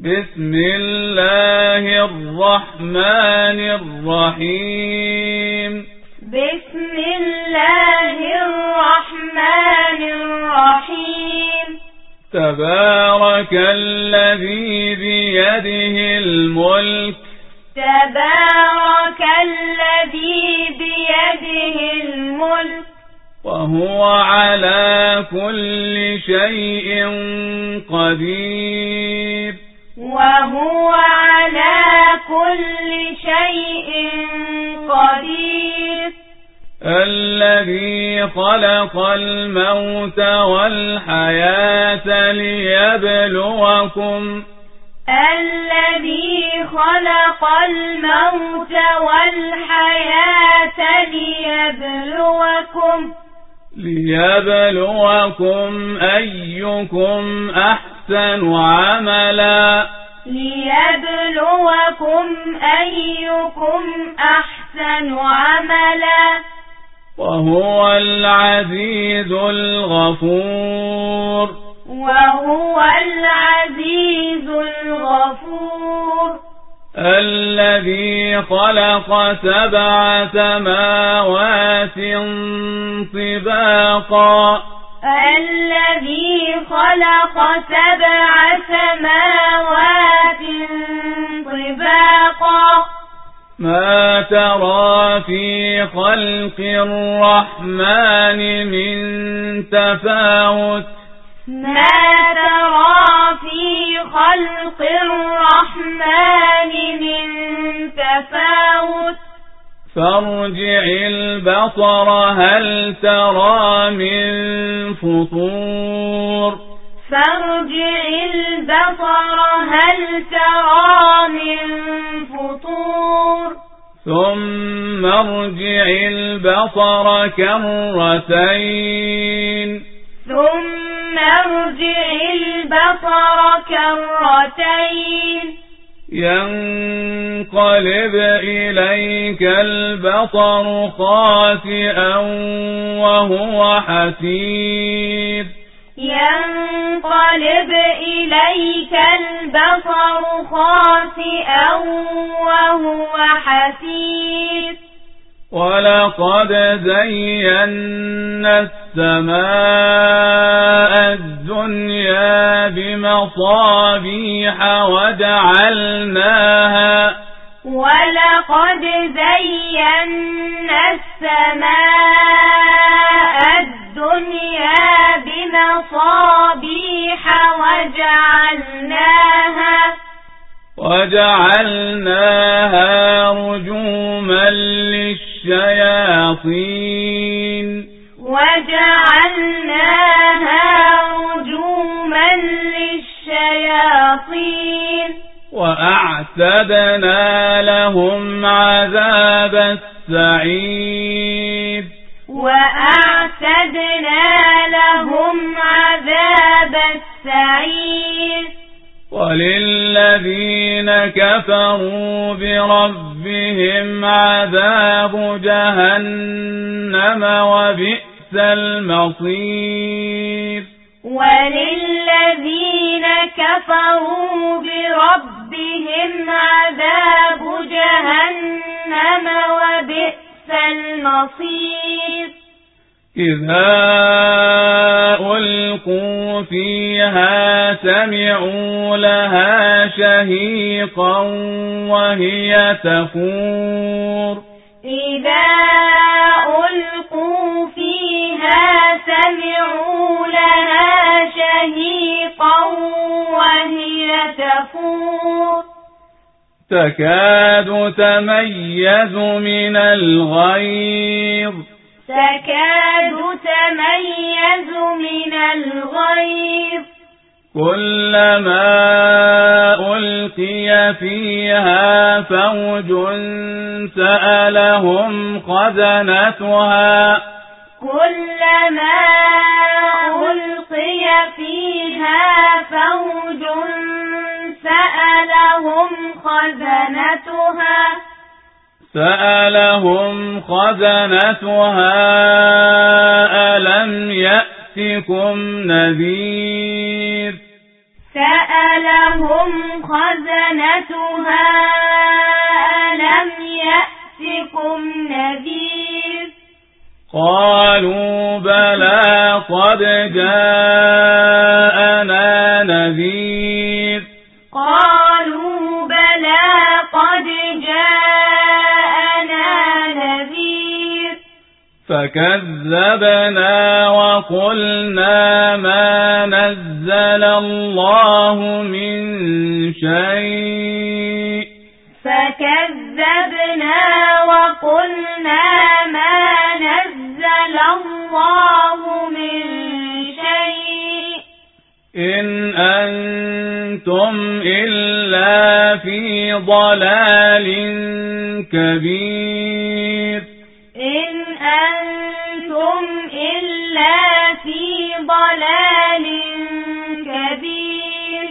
بسم الله الرحمن الرحيم. بسم الله الرحمن الرحيم. تبارك الذي بيده الملك. تبارك الذي بيده الملك. وهو على كل شيء قدير. وهو على كل شيء قدير. الذي خلق الموت والحياة ليبلوكم. الذي خلق الموت والحياة ليبلوكم. ليبلوكم أيكم أحسن عملا. ليبلوكم أيكم أحسن عملا. وهو العزيز الغفور. وهو العزيز الغفور. الذي خلق سبع سماوات طباقا الذي خلق سبع سماوات طباقا. ما ترى في خلق الرحمن من تفاوت؟ ما ترى في خلق الرحمن من تفاوت؟ فارجع البصر هل ترى من فطور؟ فارجع البصر هل ترى من فطور؟ ثم ارجع البصر كرتين. ثم ارجع البصر كرتين. ينقلب إليك البصر خاسئا وهو حسير. ينقلب إليك البصر خاسئا وهو حسير. ولقد زينا السماء الدنيا بمصابيح وجعلناها ولقد زينا السماء الدنيا بمصابيح وجعلناها وجعلناها رجوما للشياطين. وجعلناها رجوما للشياطين. وأعتدنا لهم عذاب السعير. وأعتدنا لهم عذاب السعير. وللذين كفروا بربهم عذاب جهنم وبئس المصير. وللذين كفروا بربهم عذاب جهنم وبئس المصير. إذا ألقوا فيها سمعوا لها شهيقا وهي تفور. إذا تكاد تميز من الغيظ. تكاد تميز من الغيظ. كلما ألقي فيها فوج سألهم خزنتها. كلما خزنتها. سألهم خزنتها ألم يأتكم نذير؟ سألهم خزنتها ألم يأتكم نذير؟ قالوا بلى قد جاءنا نذير. قالوا قد جاءنا نذير فكذبنا وقلنا ما نزل الله من شيء فكذبنا وقلنا ما نزل الله من شيء إن أنتم إلا في ضلال كبير إن أنتم إلا في ضلال كبير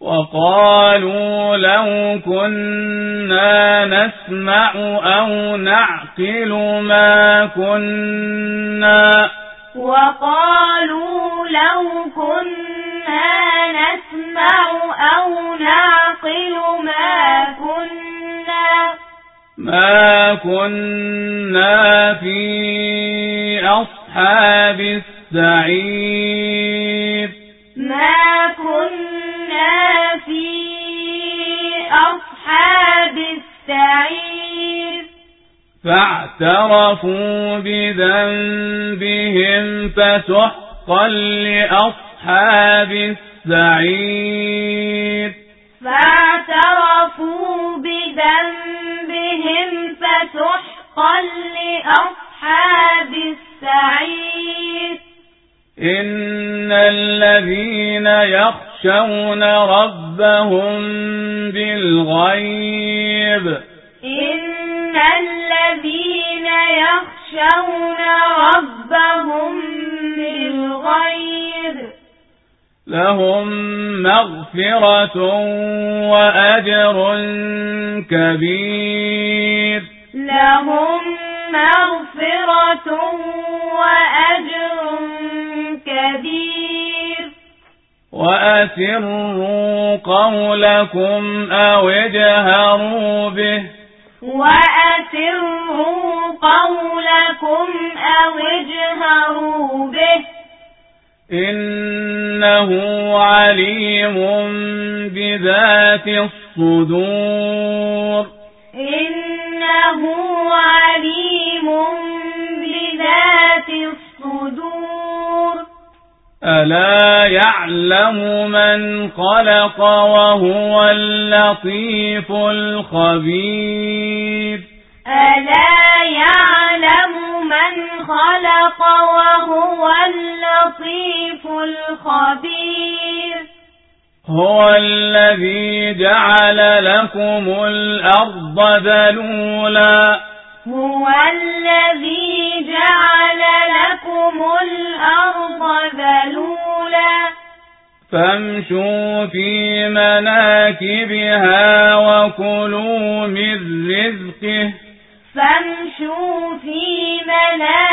وقالوا لو كنا نسمع أو نعقل ما كنا وقالوا لو كنا نسمع أو نعقل ما كنا ما كنا في أصحاب السعير ما كنا في أصحاب السعير فاعترفوا بذنبهم فسحقا لأصحاب السعير. فاعترفوا بذنبهم فسحقا لأصحاب السعير. إن الذين يخشون ربهم بالغيب. إن الذين يخشون ربهم بالغيب. لهم مغفرة وأجر كبير. لهم مغفرة وأجر كبير. وأسروا قولكم أو اجهروا به. وأسروا قولكم أو اجهروا به. إنه عليم بذات الصدور. إنه عليم بذات الصدور. ألا يعلم من خلق وهو اللطيف الخبير. ألا يعلم من خلق وهو اللطيف الخبير. هو الذي جعل لكم الأرض ذلولا. هو الذي جعل لكم الأرض ذلولا. فامشوا في مناكبها وكلوا من رزقه. فامشوا في مناكبها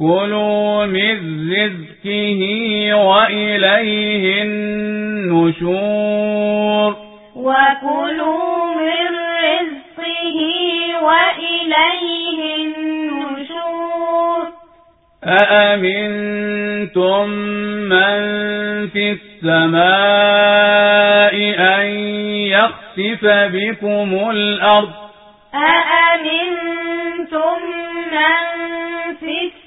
وكلوا من رزقه وإليه النشور وكلوا من رزقه وإليه النشور أأمنتم من في السماء أن يخسف بكم الأرض أأمنتم من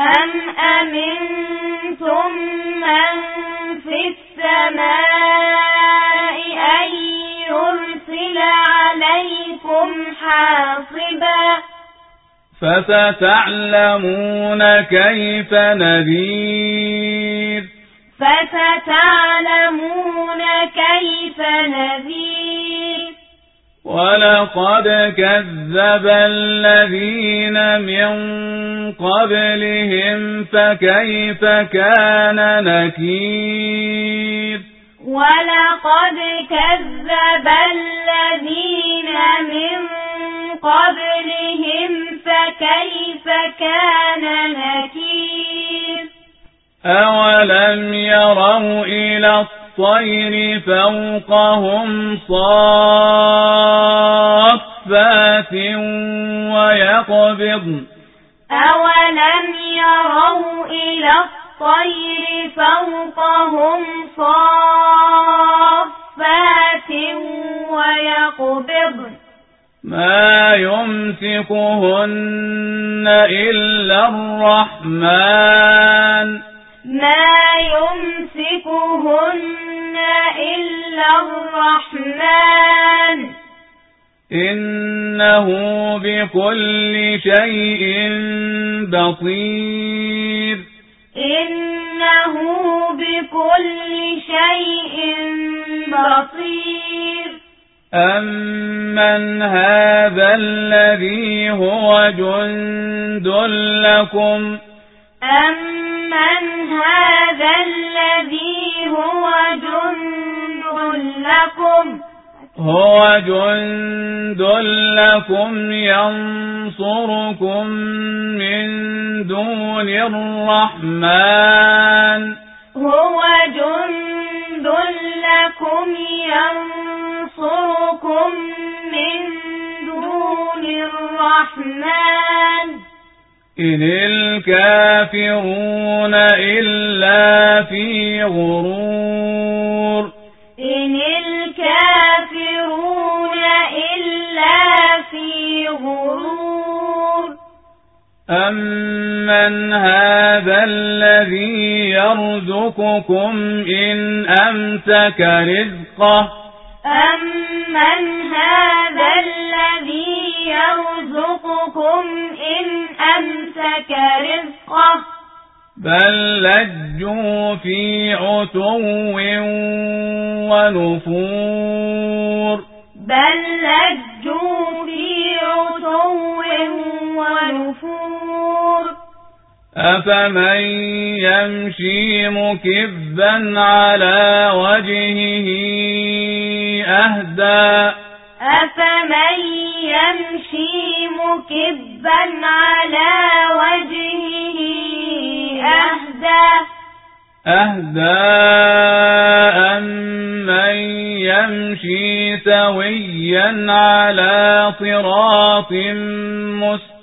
أم أمنتم من في السماء أن يرسل عليكم حاصبا فستعلمون كيف نذير فستعلمون كيف نذير ولقد كذب الذين من قبلهم فكيف كان نكير؟ ولقد كذب الذين من قبلهم فكيف كان نكير؟ أولم يروا إلى الطير فوقهم صافات ويقبض. أولم يروا إلى الطير فوقهم صافات ويقبض. ما يمسكهن إلا الرحمن. ما يمسكهن إلا الرحمن. إنه بكل شيء بصير. إنه بكل شيء بصير. أمن هذا الذي هو جند لكم؟ أمن هذا الذي هو لكم. هو جند لكم ينصركم من دون الرحمن. هو جند لكم ينصركم من دون الرحمن. إن الكافرون إلا في غرور. إن الكافرون إلا في غرور. أمن هذا الذي يرزقكم إن أمسك رزقه؟ أمن هذا الذي يرزقكم إن أمسك رزقه؟ بل لجوا في عتو ونفور بل لجوا في عتو ونفور أفمن يمشي مكبا على وجهه أهدى أفمن يمشي مكبا على وجهه أهدى. أهدى أمن يمشي سويا على صراط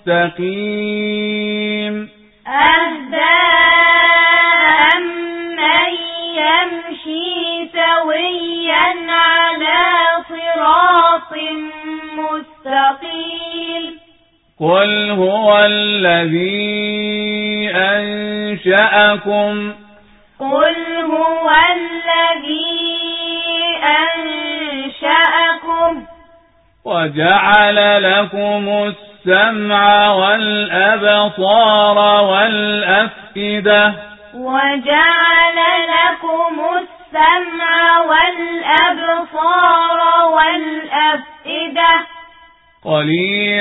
مستقيم. أهدى أمن يمشي سويا على صراط مستقيم. قل هو الذي أنشأكم. قل هو الذي أنشأكم. وجعل لكم السمع والأبصار والأفئدة. وجعل لكم السمع والأبصار والأفئدة. قليلا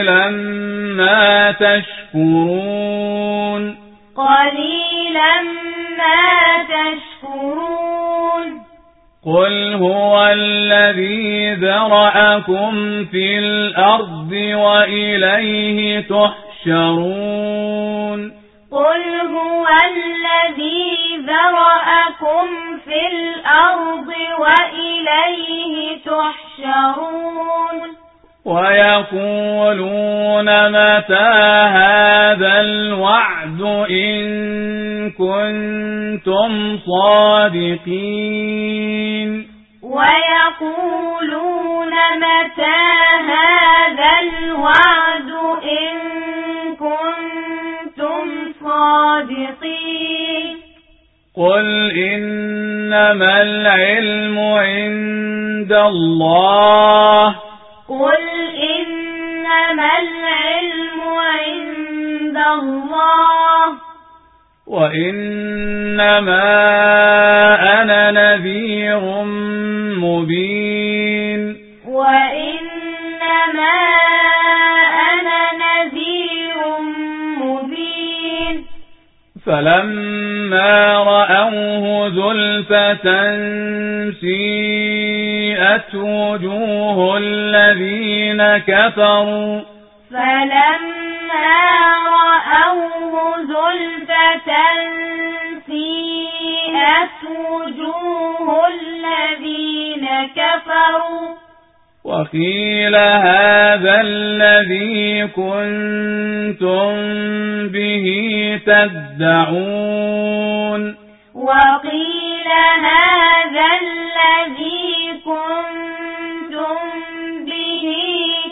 ويقولون متى هذا الوعد إن كنتم صادقين؟ ويقولون متى هذا الوعد إن كنتم صادقين؟ قل إنما العلم عند الله قل إنما العلم عند الله وإنما أنا نذير مبين فلما رأوه زلفة سيئت وجوه الذين كفروا فلما رأوه زلفة سيئت وجوه الذين كفروا وقيل هذا الذي كنتم به تدعون. وقيل هذا الذي كنتم به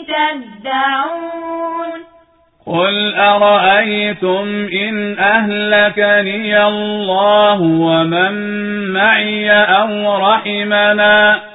تدعون. قل أرأيتم إن أهلكني الله ومن معي أو رحمنا؟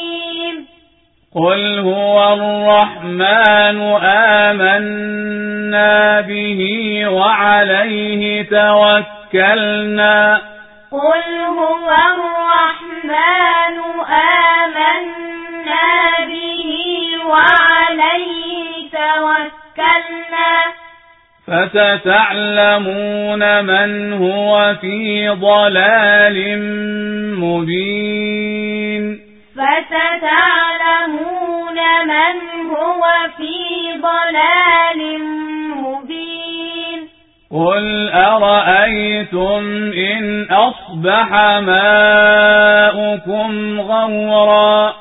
قل هو الرحمن آمنا به وعليه توكلنا قل هو الرحمن آمنا به وعليه توكلنا فستعلمون من هو في ضلال مبين فستعلمون من هو في ضلال مبين. قل أرأيتم إن أصبح ماؤكم غورا؟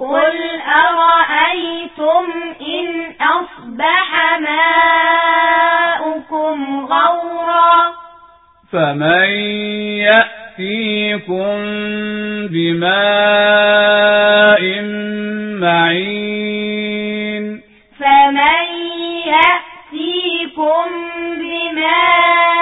قل أرأيتم إن أصبح ماؤكم غورا؟ فمن يأتيكم بماء معين فمن يأتيكم معين